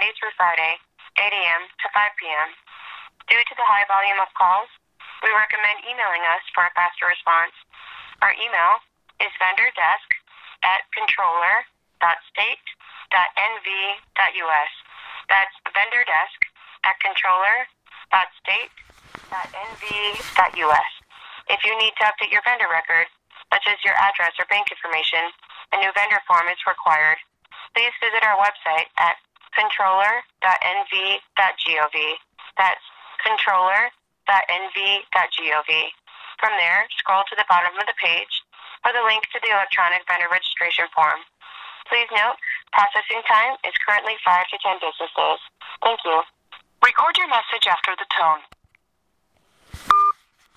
Monday through Friday, 8 a.m. to 5 p.m. Due to the high volume of calls, we recommend emailing us for a faster response. Our email is vendordesk at controller.state.nv.us. That's vendordesk at controller.state.nv.us. If you need to update your vendor record, such as your address or bank information, a new vendor form is required. Please visit our website at controller.nv.gov. That's controller.nv.gov. From there, scroll to the bottom of the page for the link to the electronic vendor registration form. Please note, processing time is currently 5 to 10 business days. Thank you. Record your message after the tone.